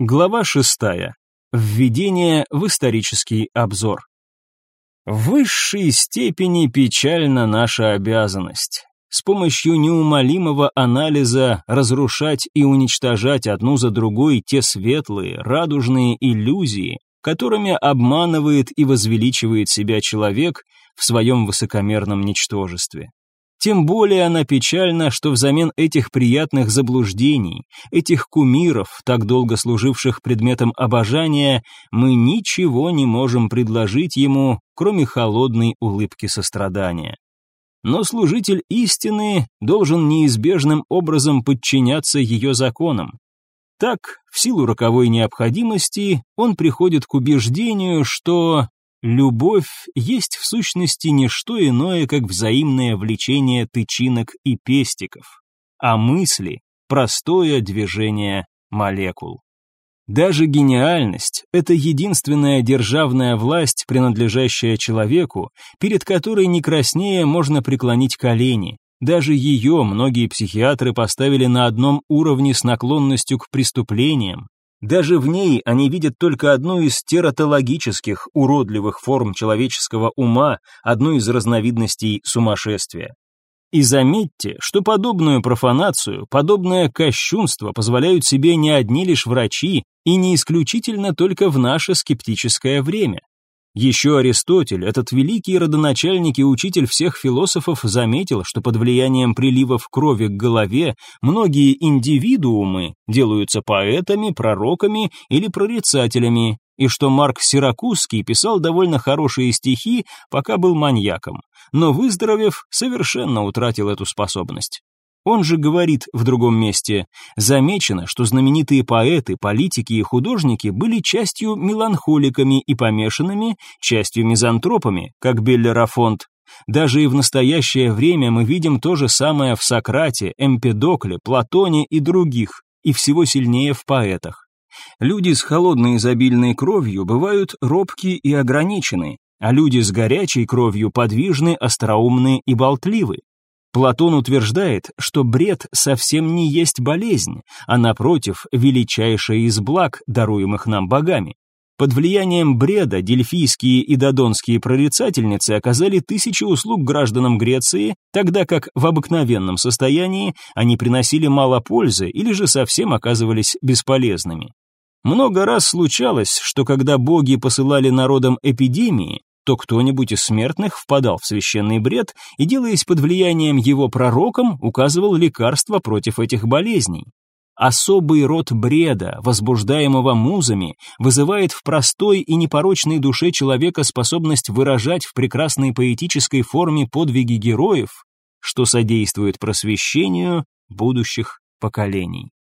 Глава шестая. Введение в исторический обзор. В высшей степени печальна наша обязанность. С помощью неумолимого анализа разрушать и уничтожать одну за другой те светлые, радужные иллюзии, которыми обманывает и возвеличивает себя человек в своем высокомерном ничтожестве. Тем более она печальна, что взамен этих приятных заблуждений, этих кумиров, так долго служивших предметом обожания, мы ничего не можем предложить ему, кроме холодной улыбки сострадания. Но служитель истины должен неизбежным образом подчиняться ее законам. Так, в силу роковой необходимости, он приходит к убеждению, что Любовь есть в сущности не что иное, как взаимное влечение тычинок и пестиков, а мысли – простое движение молекул. Даже гениальность – это единственная державная власть, принадлежащая человеку, перед которой не краснее можно преклонить колени. Даже ее многие психиатры поставили на одном уровне с наклонностью к преступлениям, даже в ней они видят только одну из тератологических, уродливых форм человеческого ума, одну из разновидностей сумасшествия. И заметьте, что подобную профанацию, подобное кощунство позволяют себе не одни лишь врачи и не исключительно только в наше скептическое время. Еще Аристотель, этот великий родоначальник и учитель всех философов, заметил, что под влиянием приливов крови к голове многие индивидуумы делаются поэтами, пророками или прорицателями, и что Марк Сиракузский писал довольно хорошие стихи, пока был маньяком, но выздоровев, совершенно утратил эту способность. Он же говорит в другом месте, замечено, что знаменитые поэты, политики и художники были частью меланхоликами и помешанными, частью мизантропами, как Беллерафонт. Даже и в настоящее время мы видим то же самое в Сократе, Эмпедокле, Платоне и других, и всего сильнее в поэтах. Люди с холодной изобильной кровью бывают робки и ограничены, а люди с горячей кровью подвижны, остроумны и болтливы. Платон утверждает, что бред совсем не есть болезнь, а напротив, величайшая из благ, даруемых нам богами. Под влиянием бреда дельфийские и додонские прорицательницы оказали тысячи услуг гражданам Греции, тогда как в обыкновенном состоянии они приносили мало пользы или же совсем оказывались бесполезными. Много раз случалось, что когда боги посылали народам эпидемии, то кто-нибудь из смертных впадал в священный бред и, делаясь под влиянием его пророком, указывал лекарства против этих болезней. Особый род бреда, возбуждаемого музами, вызывает в простой и непорочной душе человека способность выражать в прекрасной поэтической форме подвиги героев, что содействует просвещению будущих поколений.